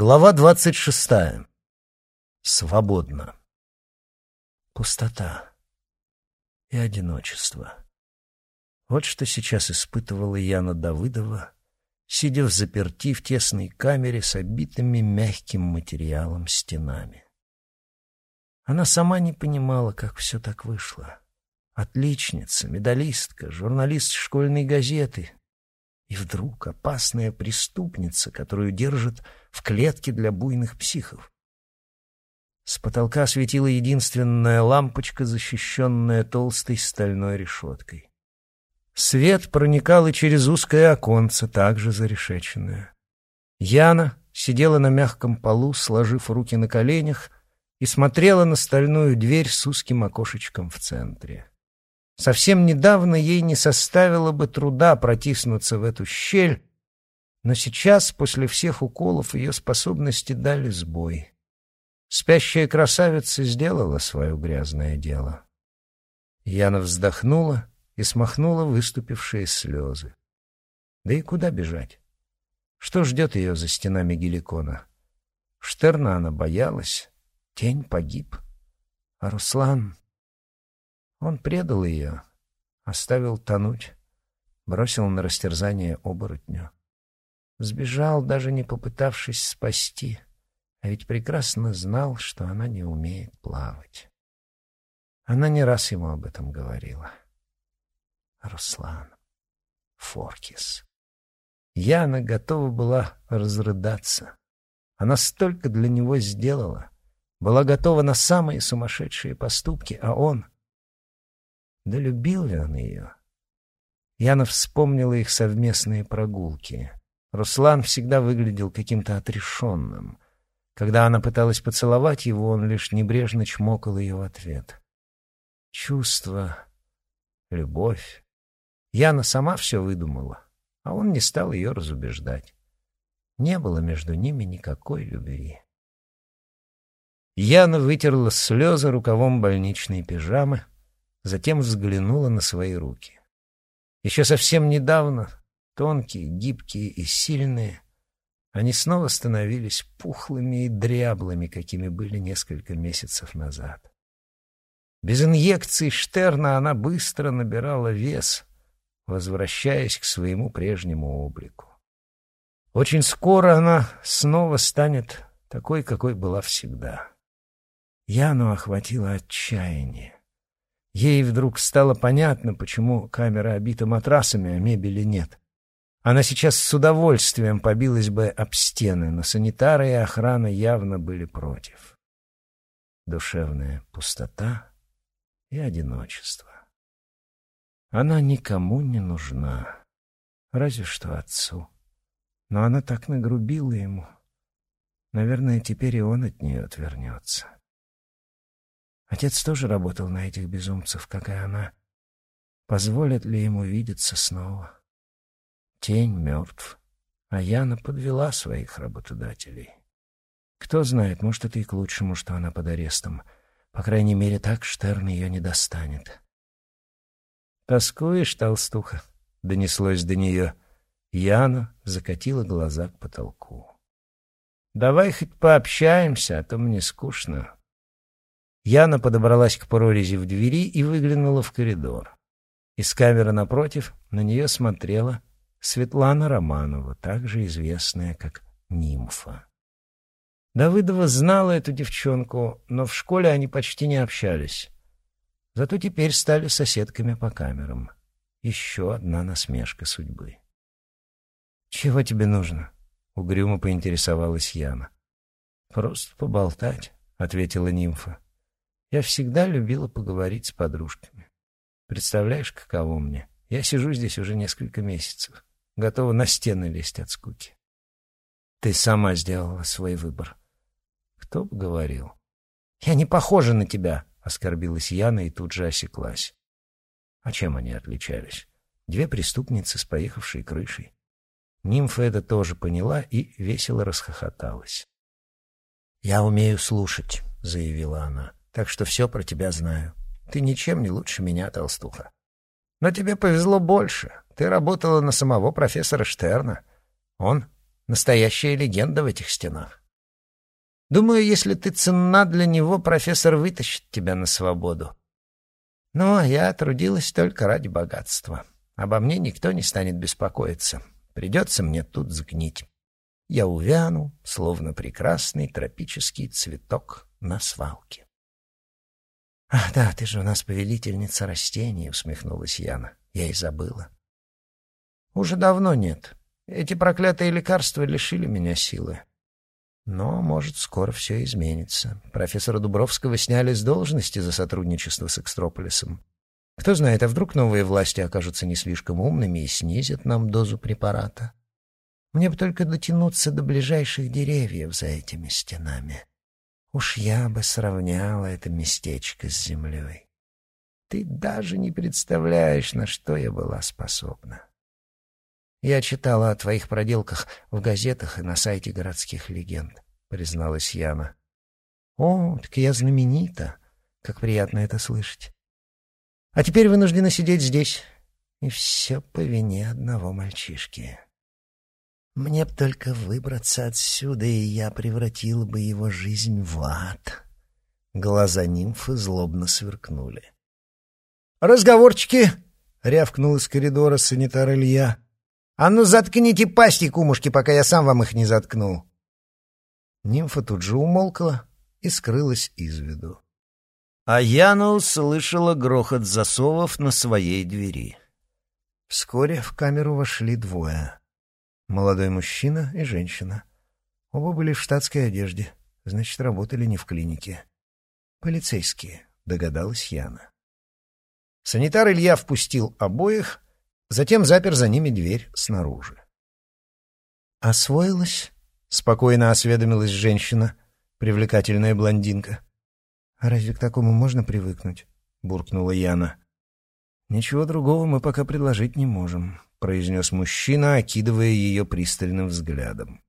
Глава двадцать шестая. Свободно. Пустота и одиночество. Вот что сейчас испытывала Яна Давыдова, сидя в заперти в тесной камере с обитыми мягким материалом стенами. Она сама не понимала, как все так вышло. Отличница, медалистка, журналист школьной газеты. И вдруг опасная преступница, которую держат в клетке для буйных психов. С потолка светила единственная лампочка, защищенная толстой стальной решеткой. Свет проникал и через узкое оконце, также зарешеченное. Яна сидела на мягком полу, сложив руки на коленях, и смотрела на стальную дверь с узким окошечком в центре. Совсем недавно ей не составило бы труда протиснуться в эту щель, но сейчас, после всех уколов, ее способности дали сбой. Спящая красавица сделала свое грязное дело. Яна вздохнула и смахнула выступившие слезы. Да и куда бежать? Что ждет ее за стенами геликона? Штерна она боялась, Тень погиб. А Руслан... Он предал ее, оставил тонуть, бросил на растерзание оборотню. Сбежал, даже не попытавшись спасти, а ведь прекрасно знал, что она не умеет плавать. Она не раз ему об этом говорила. Руслан. Форкис. Яна готова была разрыдаться. Она столько для него сделала — была готова на самые сумасшедшие поступки, а он... Да любил ли он ее? Яна вспомнила их совместные прогулки. Руслан всегда выглядел каким-то отрешенным. Когда она пыталась поцеловать его, он лишь небрежно чмокал ее в ответ. Чувство, любовь. Яна сама все выдумала, а он не стал ее разубеждать. Не было между ними никакой любви. Яна вытерла слезы рукавом больничной пижамы, затем взглянула на свои руки. Еще совсем недавно, тонкие, гибкие и сильные, они снова становились пухлыми и дряблыми, какими были несколько месяцев назад. Без инъекций Штерна она быстро набирала вес, возвращаясь к своему прежнему облику. Очень скоро она снова станет такой, какой была всегда. Яну охватило отчаяние. Ей вдруг стало понятно, почему камера обита матрасами, а мебели нет. Она сейчас с удовольствием побилась бы об стены, но санитары и охрана явно были против. Душевная пустота и одиночество. Она никому не нужна, разве что отцу. Но она так нагрубила ему. Наверное, теперь и он от нее отвернется. Отец тоже работал на этих безумцев, как и она. Позволят ли ему видеться снова? Тень мертв, а Яна подвела своих работодателей. Кто знает, может, это и к лучшему, что она под арестом. По крайней мере, так Штерн ее не достанет. «Тоскуешь, толстуха?» — донеслось до нее. Яна закатила глаза к потолку. «Давай хоть пообщаемся, а то мне скучно». Яна подобралась к прорези в двери и выглянула в коридор. Из камеры напротив на нее смотрела Светлана Романова, также известная как Нимфа. Давыдова знала эту девчонку, но в школе они почти не общались. Зато теперь стали соседками по камерам. Еще одна насмешка судьбы. «Чего тебе нужно?» — угрюмо поинтересовалась Яна. «Просто поболтать», — ответила нимфа. Я всегда любила поговорить с подружками. Представляешь, каково мне? Я сижу здесь уже несколько месяцев, готова на стены лезть от скуки. Ты сама сделала свой выбор. Кто бы говорил? Я не похожа на тебя, оскорбилась Яна и тут же осеклась. А чем они отличались? Две преступницы с поехавшей крышей. Нимфа это тоже поняла и весело расхохоталась. «Я умею слушать», — заявила она так что все про тебя знаю. Ты ничем не лучше меня, толстуха. Но тебе повезло больше. Ты работала на самого профессора Штерна. Он — настоящая легенда в этих стенах. Думаю, если ты ценна для него, профессор вытащит тебя на свободу. Но я трудилась только ради богатства. Обо мне никто не станет беспокоиться. Придется мне тут сгнить. Я увяну, словно прекрасный тропический цветок на свалке. «Ах, да, ты же у нас повелительница растений», — усмехнулась Яна. «Я и забыла». «Уже давно нет. Эти проклятые лекарства лишили меня силы. Но, может, скоро все изменится. Профессора Дубровского сняли с должности за сотрудничество с Экстрополисом. Кто знает, а вдруг новые власти окажутся не слишком умными и снизят нам дозу препарата? Мне бы только дотянуться до ближайших деревьев за этими стенами. Уж я бы сравняла это местечко с землей. Ты даже не представляешь, на что я была способна. Я читала о твоих проделках в газетах и на сайте городских легенд, призналась Яна. О, так я знаменита. Как приятно это слышать. А теперь вынуждена сидеть здесь. И все по вине одного мальчишки. Мне б только выбраться отсюда, и я превратила бы его жизнь в ад. Глаза нимфы злобно сверкнули. «Разговорчики!» — рявкнул из коридора санитар Илья. «А ну заткните пасти, кумушки, пока я сам вам их не заткнул!» Нимфа тут же умолкла и скрылась из виду. А Яна услышала грохот засовов на своей двери. Вскоре в камеру вошли двое. Молодой мужчина и женщина. Оба были в штатской одежде, значит, работали не в клинике. «Полицейские», — догадалась Яна. Санитар Илья впустил обоих, Затем запер за ними дверь снаружи. «Освоилась?» — спокойно осведомилась женщина, привлекательная блондинка. «А разве к такому можно привыкнуть?» — буркнула Яна. «Ничего другого мы пока предложить не можем», — произнес мужчина, окидывая ее пристальным взглядом.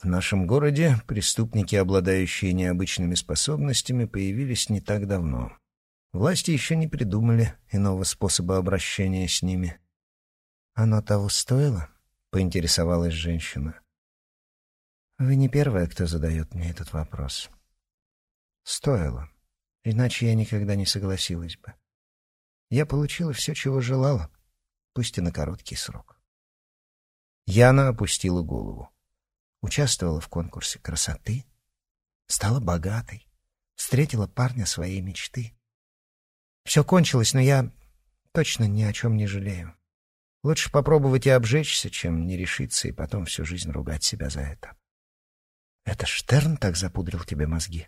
«В нашем городе преступники, обладающие необычными способностями, появились не так давно. Власти еще не придумали иного способа обращения с ними». «Оно того стоило?» — поинтересовалась женщина. «Вы не первая, кто задает мне этот вопрос. Стоило. Иначе я никогда не согласилась бы. Я получила все, чего желала, пусть и на короткий срок». Яна опустила голову. Участвовала в конкурсе красоты, стала богатой, встретила парня своей мечты. Все кончилось, но я точно ни о чем не жалею. Лучше попробовать и обжечься, чем не решиться и потом всю жизнь ругать себя за это. Это Штерн так запудрил тебе мозги?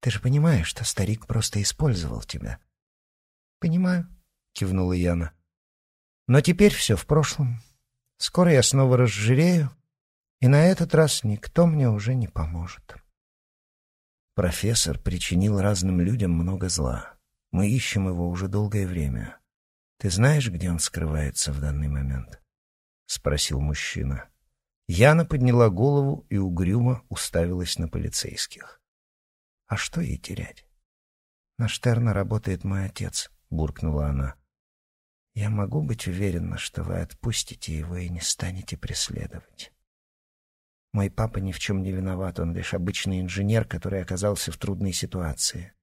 Ты же понимаешь, что старик просто использовал тебя. Понимаю, кивнула Яна. Но теперь все в прошлом. Скоро я снова разжирею, и на этот раз никто мне уже не поможет. Профессор причинил разным людям много зла. Мы ищем его уже долгое время. «Ты знаешь, где он скрывается в данный момент?» — спросил мужчина. Яна подняла голову и угрюмо уставилась на полицейских. «А что ей терять?» «На Штерна работает мой отец», — буркнула она. «Я могу быть уверена, что вы отпустите его и не станете преследовать. Мой папа ни в чем не виноват, он лишь обычный инженер, который оказался в трудной ситуации».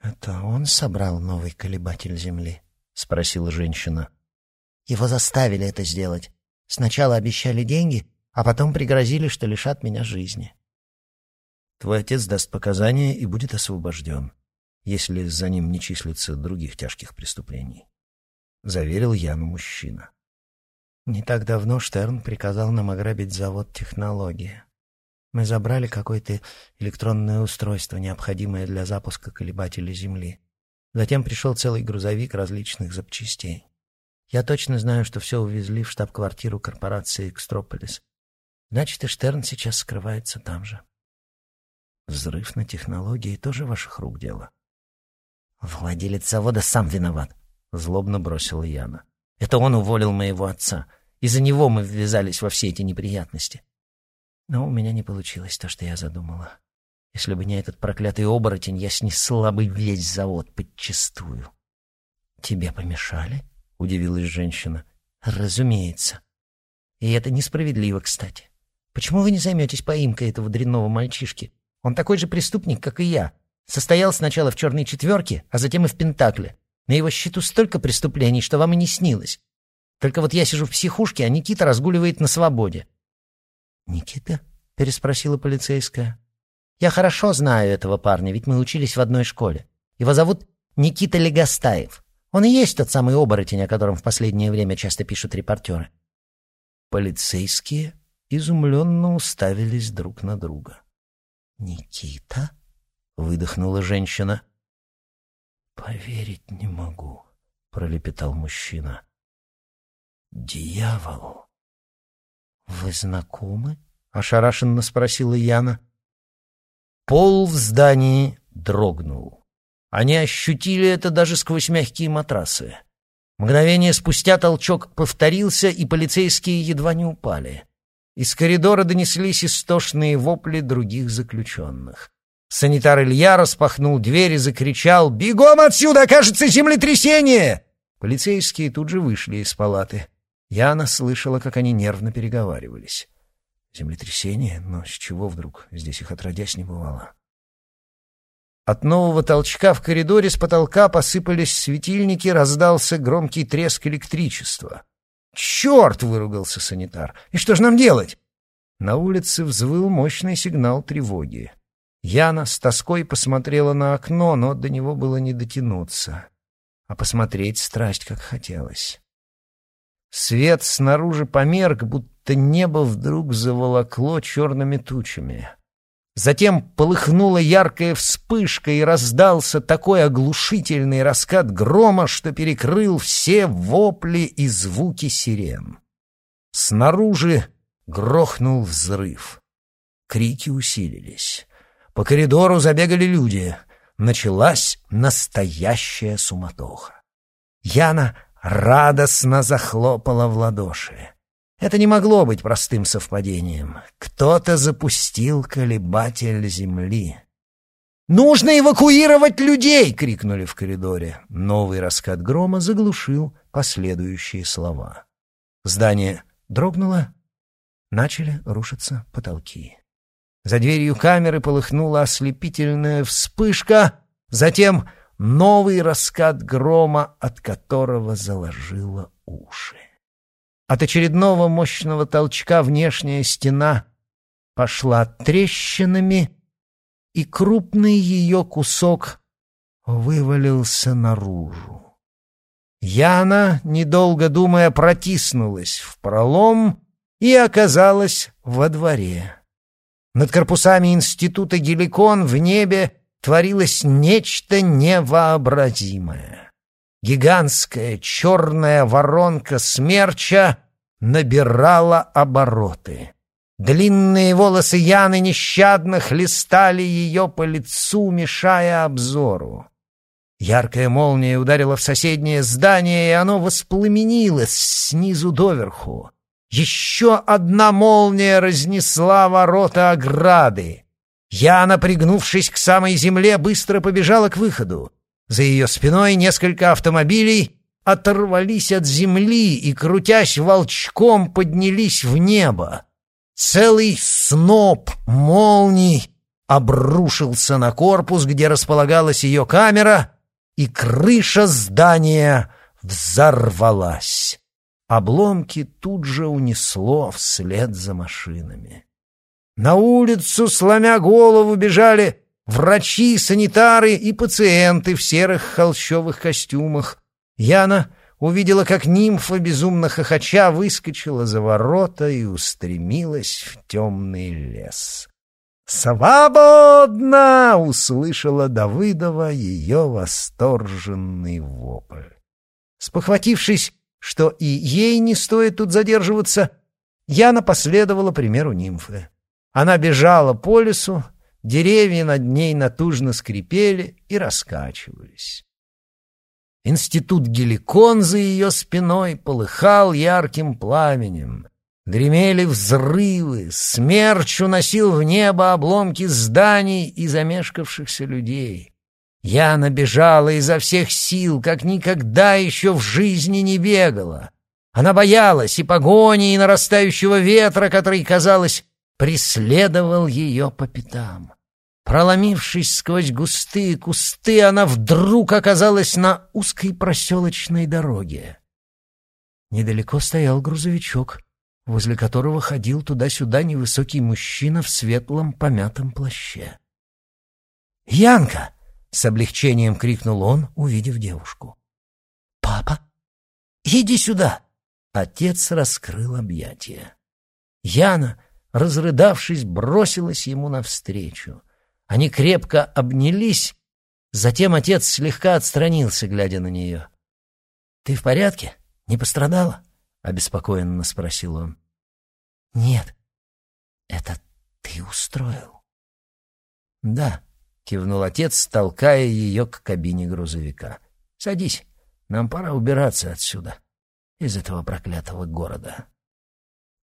«Это он собрал новый колебатель Земли?» — спросила женщина. «Его заставили это сделать. Сначала обещали деньги, а потом пригрозили, что лишат меня жизни». «Твой отец даст показания и будет освобожден, если за ним не числится других тяжких преступлений», — заверил Яну мужчина. «Не так давно Штерн приказал нам ограбить завод «Технология». Мы забрали какое-то электронное устройство, необходимое для запуска колебателя Земли. Затем пришел целый грузовик различных запчастей. Я точно знаю, что все увезли в штаб-квартиру корпорации «Экстрополис». Значит, и Штерн сейчас скрывается там же. Взрыв на технологии тоже ваших рук дело. Владелец завода сам виноват, — злобно бросила Яна. Это он уволил моего отца. Из-за него мы ввязались во все эти неприятности. Но у меня не получилось то, что я задумала. Если бы не этот проклятый оборотень, я снесла бы весь завод подчистую. «Тебе помешали?» — удивилась женщина. «Разумеется. И это несправедливо, кстати. Почему вы не займетесь поимкой этого дрянного мальчишки? Он такой же преступник, как и я. Состоял сначала в «Черной четверке», а затем и в «Пентакле». На его счету столько преступлений, что вам и не снилось. Только вот я сижу в психушке, а Никита разгуливает на свободе». «Никита?» — переспросила полицейская. «Я хорошо знаю этого парня, ведь мы учились в одной школе. Его зовут Никита Легостаев. Он и есть тот самый оборотень, о котором в последнее время часто пишут репортеры». Полицейские изумленно уставились друг на друга. «Никита?» — выдохнула женщина. «Поверить не могу», — пролепетал мужчина. «Дьявол!» «Вы знакомы?» — ошарашенно спросила Яна. Пол в здании дрогнул. Они ощутили это даже сквозь мягкие матрасы. Мгновение спустя толчок повторился, и полицейские едва не упали. Из коридора донеслись истошные вопли других заключенных. Санитар Илья распахнул дверь и закричал «Бегом отсюда! Кажется, землетрясение!» Полицейские тут же вышли из палаты. Яна слышала, как они нервно переговаривались. Землетрясение? Но с чего вдруг? Здесь их отродясь не бывало. От нового толчка в коридоре с потолка посыпались светильники, раздался громкий треск электричества. «Черт!» — выругался санитар. «И что же нам делать?» На улице взвыл мощный сигнал тревоги. Яна с тоской посмотрела на окно, но до него было не дотянуться. А посмотреть страсть как хотелось. Свет снаружи померк, будто небо вдруг заволокло черными тучами. Затем полыхнула яркая вспышка, и раздался такой оглушительный раскат грома, что перекрыл все вопли и звуки сирен. Снаружи грохнул взрыв. Крики усилились. По коридору забегали люди. Началась настоящая суматоха. Яна радостно захлопала в ладоши. Это не могло быть простым совпадением. Кто-то запустил колебатель земли. «Нужно эвакуировать людей!» — крикнули в коридоре. Новый раскат грома заглушил последующие слова. Здание дрогнуло, начали рушиться потолки. За дверью камеры полыхнула ослепительная вспышка, затем новый раскат грома, от которого заложило уши. От очередного мощного толчка внешняя стена пошла трещинами, и крупный ее кусок вывалился наружу. Яна, недолго думая, протиснулась в пролом и оказалась во дворе. Над корпусами института Геликон в небе творилось нечто невообразимое. Гигантская черная воронка смерча набирала обороты. Длинные волосы Яны нещадно хлестали ее по лицу, мешая обзору. Яркая молния ударила в соседнее здание, и оно воспламенилось снизу доверху. Еще одна молния разнесла ворота ограды. Яна, пригнувшись к самой земле, быстро побежала к выходу. За ее спиной несколько автомобилей оторвались от земли и, крутясь волчком, поднялись в небо. Целый сноп молний обрушился на корпус, где располагалась ее камера, и крыша здания взорвалась. Обломки тут же унесло вслед за машинами. На улицу, сломя голову, бежали врачи, санитары и пациенты в серых холщовых костюмах. Яна увидела, как нимфа, безумно хохоча, выскочила за ворота и устремилась в темный лес. «Свободно!» — услышала Давыдова ее восторженный вопль. Спохватившись, что и ей не стоит тут задерживаться, Яна последовала примеру нимфы. Она бежала по лесу, деревья над ней натужно скрипели и раскачивались. Институт Геликон за ее спиной полыхал ярким пламенем. Гремели взрывы, смерч уносил в небо обломки зданий и замешкавшихся людей. Я набежала изо всех сил, как никогда еще в жизни не бегала. Она боялась и погони, и нарастающего ветра, который, казалось, преследовал ее по пятам. Проломившись сквозь густые кусты, она вдруг оказалась на узкой проселочной дороге. Недалеко стоял грузовичок, возле которого ходил туда-сюда невысокий мужчина в светлом помятом плаще. «Янка!» — с облегчением крикнул он, увидев девушку. «Папа, иди сюда!» Отец раскрыл объятия. Яна, разрыдавшись, бросилась ему навстречу. Они крепко обнялись, затем отец слегка отстранился, глядя на нее. «Ты в порядке? Не пострадала?» — обеспокоенно спросил он. «Нет, это ты устроил». «Да», — кивнул отец, толкая ее к кабине грузовика. «Садись, нам пора убираться отсюда, из этого проклятого города».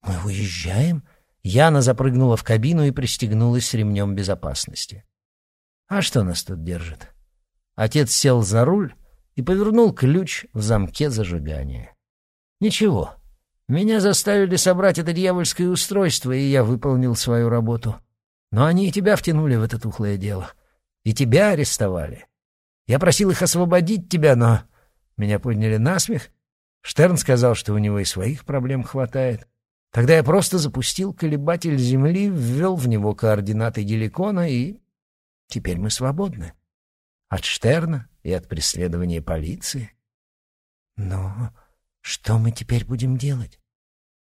«Мы уезжаем?» Яна запрыгнула в кабину и пристегнулась ремнем безопасности. «А что нас тут держит?» Отец сел за руль и повернул ключ в замке зажигания. «Ничего, меня заставили собрать это дьявольское устройство, и я выполнил свою работу. Но они и тебя втянули в это тухлое дело. И тебя арестовали. Я просил их освободить тебя, но меня подняли на смех. Штерн сказал, что у него и своих проблем хватает. Тогда я просто запустил колебатель Земли, ввел в него координаты Геликона, и теперь мы свободны. От Штерна и от преследования полиции. Но что мы теперь будем делать?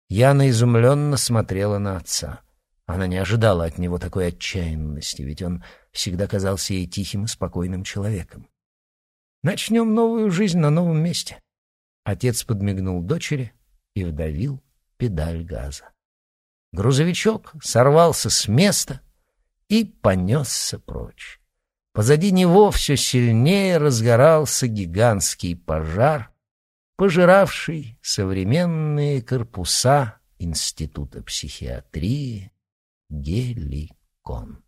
Яна изумленно смотрела на отца. Она не ожидала от него такой отчаянности, ведь он всегда казался ей тихим и спокойным человеком. «Начнем новую жизнь на новом месте». Отец подмигнул дочери и вдавил педаль газа. Грузовичок сорвался с места и понесся прочь. Позади него все сильнее разгорался гигантский пожар, пожиравший современные корпуса Института психиатрии Геликон.